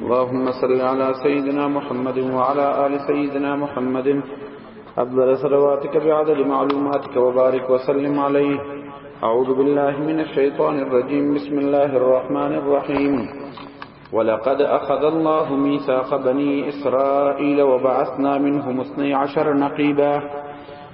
اللهم صل على سيدنا محمد وعلى آل سيدنا محمد أفضل صلواتك بعدد معلوماتك وبارك وسلم عليه أعوذ بالله من الشيطان الرجيم بسم الله الرحمن الرحيم ولقد أخذ الله ميثاق بني إسرائيل وبعثنا منهم اثني عشر نقيباً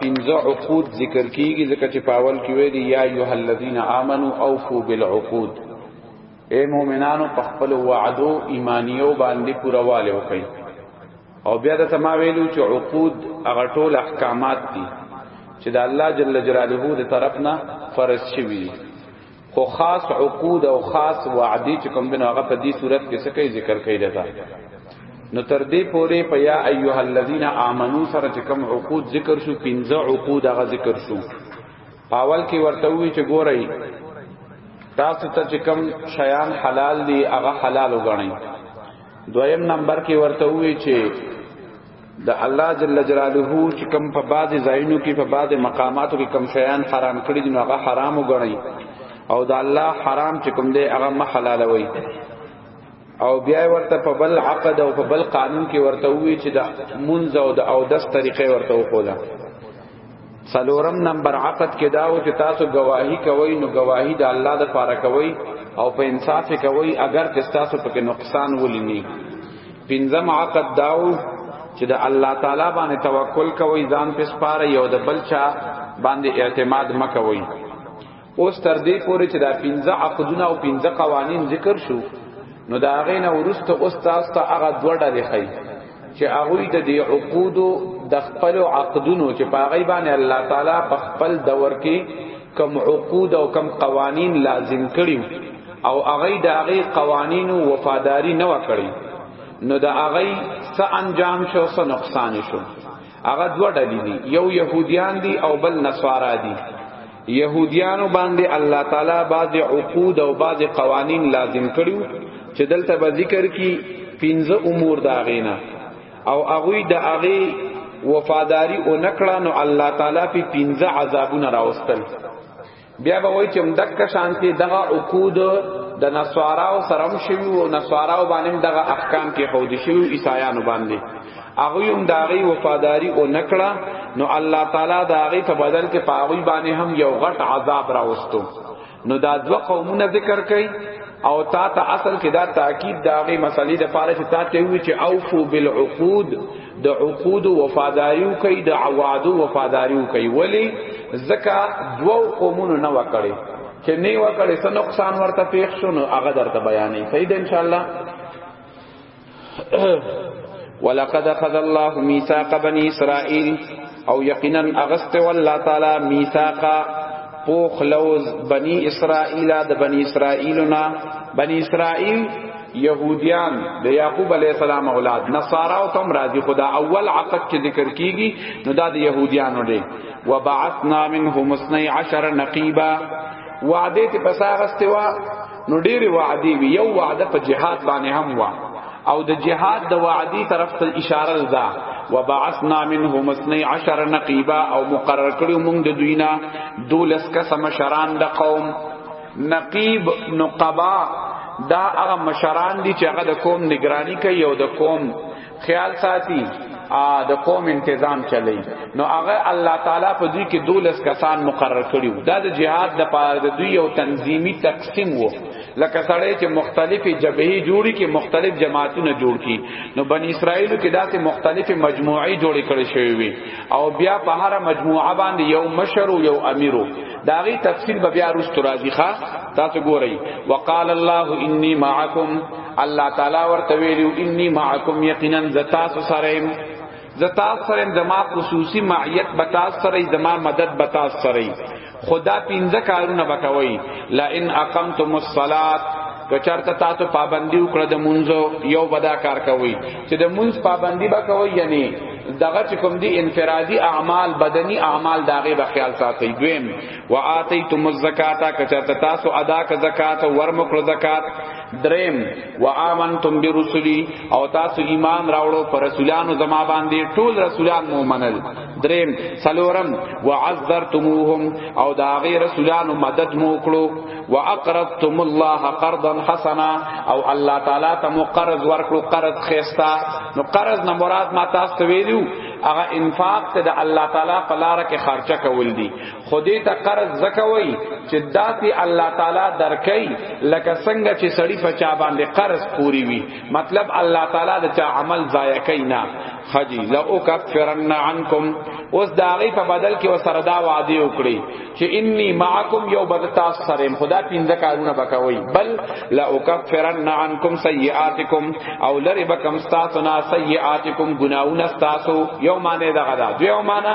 پنځه عقود ذکر کیږي ځکه چې پاول کې ویلي یا ایه الذین آمنو اوفو بالعقود اے مؤمنانو په خپل وعدو ایمانیو باندې پورواله وکړي او بیا د تما ویلو چې عقود هغه ټول احکامات دي چې د الله جل جلاله د طرف نه فرض شوی دي خو خاص عقود او خاص وعده چې کوم دنو هغه په دې صورت کې څه کوي ذکر کوي دتا نو تر دې پورې په یا ایها الذین آمنو سره چې کوم عقود ذکر شو پنځه عقود هغه ذکر شو پاول کې ورته وی چې ګورئ تاسو ته چې کوم شیان حلال دي هغه حلال وګڼئ دویم نمبر کې ورته وی چې د الله جل جلاله چې کم په بعد زاینو کې په بعد مقاماتو کې کم شیان حرام کړی دي نو هغه حرام وګڼي او د الله حرام چې کوم دی هغه محلالوي او بیا ورته په بل عقد او په بل قانون کې ورته وی چې د منځ او د او دس طریقې ورته وکولا څلورم نمبر عقد کې دا و چې تاسو گواهی کوئ نو گواهی د الله د پاره کوئ او په انصاف کوئ اگر چې تاسو پکې نقصان ولینی پنځم عقد دا و چې د الله تعالی باندې توکل کوئ ځان په سپاره یو د بل چا باندې اعتماد مکوئ اوس تر دې پورې چې دا پنځه عقدونه او پنځه قوانین ذکر شو نو دا غې نه ورسته اوس تاسو ته هغه دوه ډلې خي چې هغه د دې عقود د خپل عقدونو چې پاغي باندې الله تعالی په خپل دور کې کم عقود او کم قوانین لازم کړیو او هغه د هغه قوانینو وفاداری نه وکړي نو د هغه څه انجام شو څه نقصان شو هغه دوه ډلې دي یو يهوديان دي او بل نصارا دي يهوديانو باندې الله تعالی بعض عقود او بعض قوانين لازم کړیو چې دلته به ذکر کی پنځه امور دا غینا او هغه د هغه وفاداری او نکړه نو الله تعالی په پنځه عذابونه راوستل بیا به وای چې مدک شانتی دغه عقود د نسواراو سرم شوی او نسواراو باندې دغه احکام کې خود شوی عیسایانو باندې هغه هم داغي وفاداری او نکړه نو الله تعالی داغي په بدل کې پاغوی باندې هم یو غټ عذاب راوستو نو دا دو قومونه ذکر کړي او تا ته اصل کې دا تاکید داغي مسلې د پاره چې تا ته وی چې اوفو بالعقود د عقود وفاداریو کوي د عوادو وفاداریو کوي ولی زکه دوو قومونو نه وکړي چې نه وکړي څه نقصان ورته پیښ شو نو هغه درته بیانې صحیح ده ان شاء الله ولقد اخذ الله ميثاق بني اسرائيل او یقینا اغست والله تعالی میثاقا پوخ لوز بنی اسرائیل د بنی اسرائیلنا بنی اسرائیل یهودیان د یعقوب علی السلام اولاد نصارا او تم راضی خدا اول عقد چې ذکر کیږي نو دا د یهودیانو دی وبعثنا منهم 12 نقیبا وعده ته پساغستوا نو ډېر وعده وی یو وعده په جهاد باندې هم وا او د جهاد د وعدی طرف ته اشاره ده وبعثنا منهم 12 نقيبا او مقرر کړو موږ د دوینا دولس کس مشران د قوم نقیب نقبا دا هغه مشران دي چې هغه د قوم نگرانی کوي او د قوم خیال ساتي ا د قوم تنظیم چلی نو هغه الله تعالی په دوی کې دولس کسان مقرر کړیو دا د جهاد د پاره د دوی یو تنظیمی تقسیم وو لکه سړی چې مختلفې جبهې جوړي کې مختلف جماعتونه جوړ کی نو بنی اسرائیل کې داسې مختلف مجموعې جوړې کړې شوې وي او بیا په هر مجموعه باندې یو مشر او یو امیر داغي تفصیل به بیا روز ترازی ښا تاسو ګورئ وقال الله انی معکم الله تعالی ورته ویلو انی معکم یقینا زتا سرهم زتا سرهم زما خصوصی معیت بتا سره زما مدد بتا سره خدا پینځه کارونه بکوي لا ان اقمتم الصلاه کچارته تاسو پابندی وکړه د مونږ یو بدا کار کوي چې د مونږ پابندی بکوي یعنی دغه چې کوم دی انفرادي اعمال بدني اعمال داغه به خیال ساتي دویم واتیتم الزکات کچارته تاسو ادا ک زکات ورمکړه زکات دریم و آمنتم برسلی او تاسو ایمان راوړو پر رسولانو زما باندې ټول رسولان مو منل دریم سلورم و عذرتموهم او دا غیر رسولانو مدد مو کړو و اقرضتم الله قرضا حسنا او الله تعالی ته مو قرض ورکړو قرض خيستا نو قرض نه مراد ما تاسو ویلو هغه انفاق ته د الله تعالی په لار کې خرچه کول دي خودی ته قرض زکوي چې داسې الله تعالی درکې لکه څنګه چې سړی په چا باندې قرض پوری وي مطلب الله تعالی د چا عمل ضایع کوي نه خجی لا اکفرن عنکم اوس دا غي په بدل کې وسره دا وعده وکړي چې انی معکم یو بد تاسو سره خدا پینځه کارونه بکوي بل لا اکفرن عنکم سیئاتکم او لری بکم تاسو نه سیئاتکم گناونه تاسو یو معنی دا غدا دیو معنی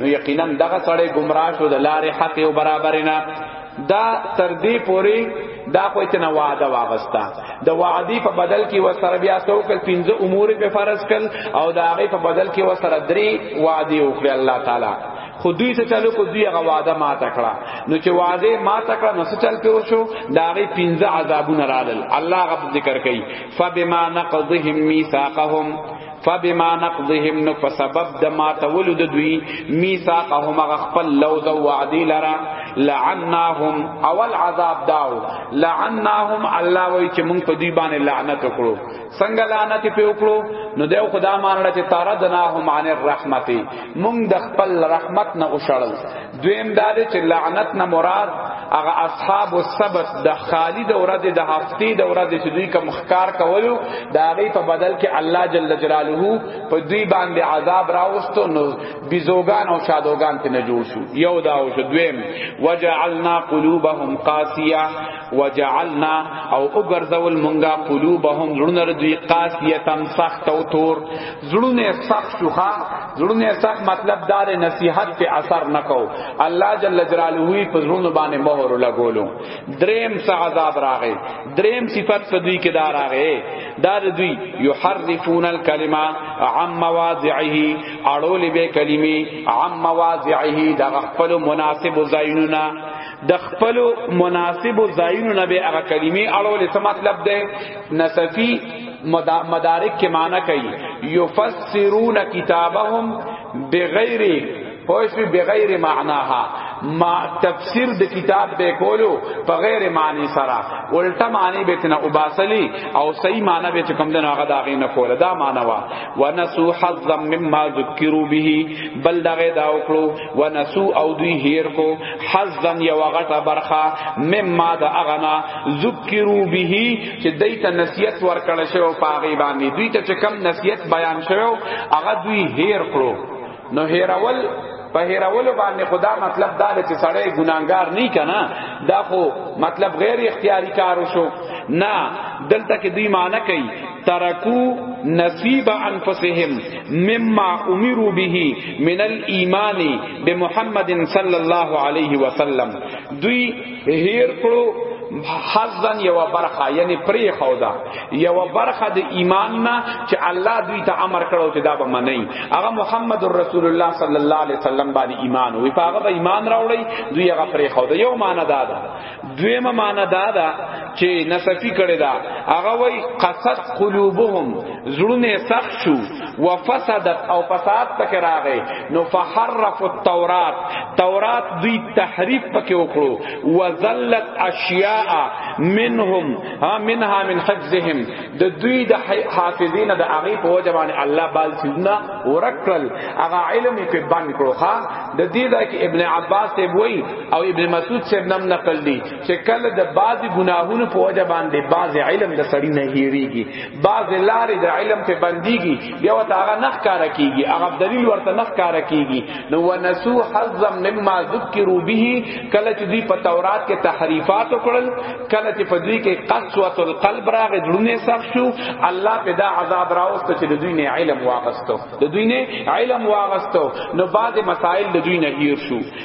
نو یقینا دغه سړی گمراه شو د لارې حق او برابر نه دا تر دې پوري دا خو اتنا وعده واغستا د وعدی په بدل کې وسره بیا سو کل پنځه امور په فرض کل او دا هغه په بدل کې وسره درې وعده وکړه الله تعالی خو دوی څه چلو کو دوی هغه وعده ما تکړه نو چې وعده ما تکړه نو څه چل پیو شو دا غي پنځه عذابونه رالل الله غب ذکر کوي فبما نقضهم ميثاقهم فبما نقضهم نو په سبب د ماتولو د دوی میثاقهم غخپل لوز او وعدی لرا لعناهم اول عذاب داو لعناهم الله وای چې مونږ په دوی باندې لعنت وکړو څنګه لعنت په وکړو نو دیو خدا مانړه چې تاردناهم عن الرحمت مونږ د خپل رحمت نه وشړل دویم دا دی چې لعنت نه مراد هغه اصحاب السبت د خالد او رد د هفتی د ورځ چې دوی کوم خکار کولو دا غي په بدل کې الله جل جلاله په دوی باندې عذاب راوستو نو بزوغان او شادوغان ته نه جوړ شو یو دا او شو دویم وجعلنا قلوبهم قاسیه وجعلنا او وګرځول مونږه قلوبهم زړونه دوی قاسیه تم سخت او تور زړونه سخت شوخه زړونه سخت مطلب دار نصیحت په اثر نکاو الله جل جلاله په زړونو باندې مهر لګولو دریم څه عذاب راغی دریم صفت په دوی کې دار راغی دا دوی یحرفون الکلمه عن مواضعه اړول به کلمې عن مواضعه د خپل مناسب زینونه د خپل مناسب زاینو نه به هغه کلمې اړول څه مطلب ده نصفی مدارک کې معنی کوي یفسرون کتابهم بغیر پوش بی بغیر معناها ما تفسیر د کتاب به کولو په غیر معنی سره الټا معنی به تنه وباسلی او صحیح معنی به کوم دنه هغه داغه نه کوله دا معنی وا ونسو حظم مما ذکروا به بل دغه دا وکړو ونسو او دوی هیر کو حزن یو غټه برخه مما د اغنا ذکرو به چې دیت نصیحت ورکړ شو پاغي باندې دوی ته کم نصیحت بیان شو هغه دوی هیر کړو نو هیرول په هیرولو باندې خدا مطلب دا چې سړی ګناګار نه کنا دا خو مطلب غیر اختیاری کارو شو نه دلته کې دوی معنی کوي ترکو نصیب انفسهم مما امروا به من الايمان بمحمد صلی الله علیه وسلم دوی هیر کړو حزن یو برخه یعنی پری خودا یو برخه د ایمان نه چې الله دوی ته امر کړو چې دا به منئ هغه محمد رسول الله صلی الله علیه وسلم باندې ایمان وی هغه به ایمان راوړی دوی هغه پری خودا یو معنی دا ده دویمه معنا دا ده چې نصفی کړي دا هغه وای قصد قلوبهم زړونه سخت شو وفسد او فساد پکې راغی نو فحرف التورات تورات دوی تحریف پکې وکړو وذلت اشیاء منهم ها منها من حفظهم د دوی د حافظین د هغه په وجه باندې الله بال سیدنا ورکل هغه علم په باندې کړو ها د دې دا کې ابن عباس ته وای او ابن مسعود سے نم نقل دی چې کله د بعض گناهونو په وجه باندې بعض علم د سړی نه هیریږي بعض لارې د علم په بنديږي بیا وته هغه نخ کار کیږي هغه دلیل ورته نخ کار کیږي نو ونسو حظا مما ذکروا به کله چې دی په تورات کې تحریفات وکړل کله چې په دوی کې قسوت القلب راغې دړونه سخت شو الله په دا عذاب راوست چې د دوی نه علم واغستو د دوی نه علم واغستو نو بعض مسائل د دوی نه هیر شو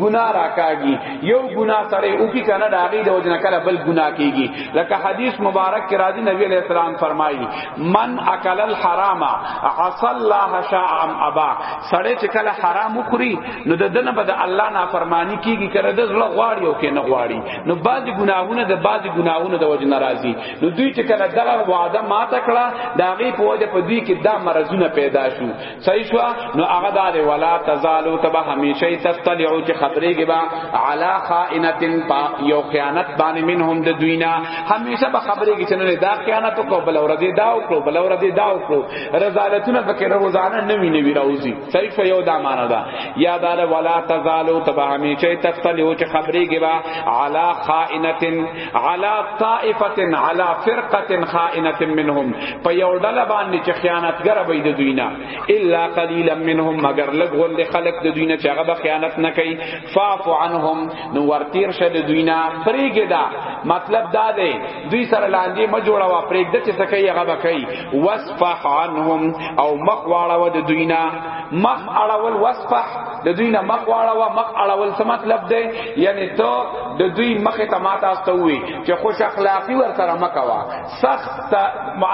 ګناه راکاږي یو ګناه سره او کی کنه دا غي د وجنه کله بل ګناه کیږي لکه حدیث مبارک کې راځي نبی علیہ السلام فرمایي من اکل الحرام عصى الله شاء ام ابا سړی چې کله حرام خوري نو د دنه بد الله نافرمانی کیږي کړه د زړه غواړي او کې نه غواړي نو بعض ګناهونه د بعض ګناهونه د وجنه راځي نو دوی چې کله دغه وعده ماته کړه دا غي په وجه په دوی کې دا مرزونه پیدا شو صحیح شو نو هغه دار ولا تزالو تبا همیشه تطلعو چې خبرې کې با علا خائنتن پا یو خیانت باندې منهم د دوینا همیشه به خبرې کې چې نه دا خیانت کو بل ور دي دا او کو بل ور دي دا او کو رضالتونه پکې روزانه نوی نوی راوځي صحیح شو یو دا معنا دا یا دار ولا تزالو تبا همیشه تطلعو چې خبرې کې با علا خائنتن علا طائفه علا فرقه خائنه منهم په یو ډله باندې چې خیانتګر به د دوی نه الا قليلا منهم مگر لږ غوند خلق د دوی نه چې هغه خیانت نه کوي فاعف عنهم نو ورتیر شه د دوی نه پرېګه دا مطلب دا دی دوی سره لاندې ما جوړا وا پرېګه چې څه کوي هغه به کوي واسفح عنهم او مخ واړه د دوی نه مخ اړول واسفح د دوی نه مخ واړه مخ اړول څه مطلب دی یعنی ته د دوی مخ ته ما تاسو ته وی چې خوش اخلاقی ور سره مکوا سخت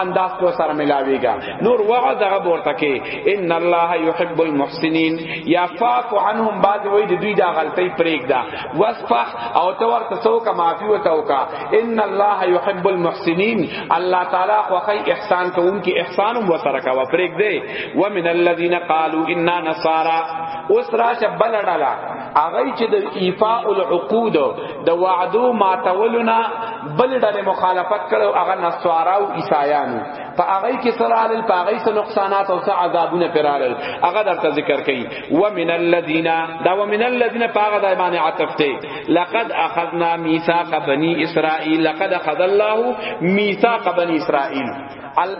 انداز تو سره ملاویږي نور وعد هغه ورته کې ان الله يحب المحسنين یا فاف عنهم بعد وی د دوی دا غلطی پریک دا وصفه او تو ورته سو کا معافی وتاو کا ان الله يحب المحسنين الله تعالی خو احسان کوونکی احسان هم ور سره کا پریک دی ومن الذين قالوا انا نصارى اوس راشه بلړلا هغه چې د ایفاء العقود د وعدو ماتولنا بلډل مخالفت کړو هغه نصارا او عیسایانو په هغه کې سره علل په هغه سره نقصانات او سره عذابونه پرارل هغه درته ذکر کړي ومن الذين دا ومن الذين پاغه د ایمان عطف ته لقد اخذنا ميثاق بني اسرائيل لقد اخذ الله ميثاق بني اسرائيل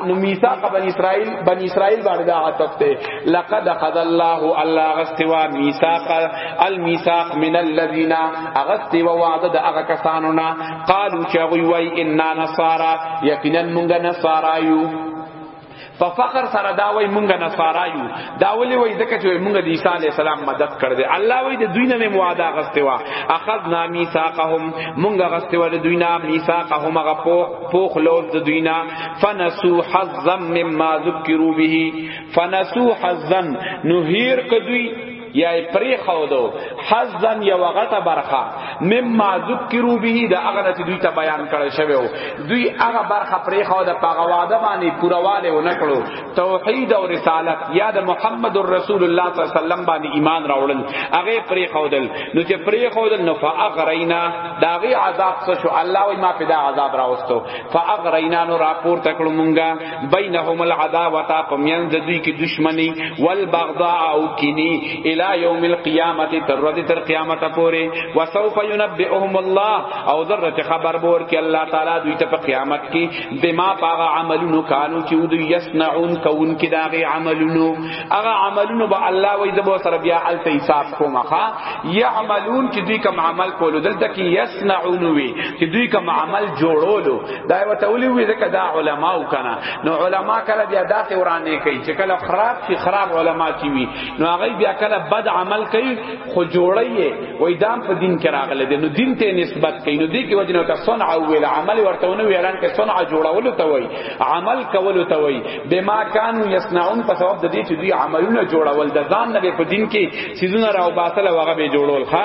نو میثاق بنی اسرائیل بنی اسرائیل باندې دا عطف ته لقد خذ الله الله غستوا میثاق المیثاق من الذين اغستوا وعد د هغه کسانو نه قالو چې وی وی ان نصارا یقینا مونږ نصارا یو ففخر سره دا وای مونږ نصارا یو دا ولي وای دکه چې موږ د عیسی علی السلام مدد کړ دې الله وای د دوی نه مواده غسته وا اخذ نا میثاقهم موږ غسته ول دوی نه میثاقهم غ پوخ پوخ لوز د دوی نه فنسو حظا مما ذکروا به فنسو حظا نهیر کدوی یا پری خودو حزن یا وغټه برخه مما ذکرو به دا هغه چې دوی ته بیان کړل شوی دوی هغه برخه پری خو د پاغواده باندې پورواله و نکړو توحید او رسالت یا د محمد رسول الله صلی الله علیه وسلم باندې ایمان راوړل هغه پرې خودل نو چې پرې خودل نو فاغرینا داغه عذاب څه شو الله وی ما پیدا عذاب راوستو فاغرینا نو راپور تکړو مونږه بینهم العداوه پمینځ دوی کې دشمنی والبغضاء او کینی الی یوم القیامه تر ورځې تر قیامت پورې وسوف ينبئهم الله او ذره خبر بور کې الله تعالی دوی ته په قیامت کې بما پاغا عملونو کانو چې ودو یسنعون کون کې داغه عملونو هغه عملونو به الله وای زبو سره بیا ال حساب کومه ها یعملون چې دوی کوم عمل کولو دلته کې یسنعون وی چې دوی کوم عمل جوړولو دا یو تولی وی ځکه دا علما وکنه نو علما کله بیا داسې ورانه کوي چې کله خراب شي خراب علما کی وی نو هغه بیا کله بد عمل کوي خو جوړی وای دام په دین کې راغله دي نو دین ته نسبت کوي نو دې کې وجنه ته صنع او ویل عمل ورته ونه ویلان کې صنع جوړول ته وای عمل کول ته وای بما کانوا یصنعون په سبب د دې چې دوی عملونه جوړول د ځان نه په دین کې سيزونه راو باطل واغه به جوړول ښا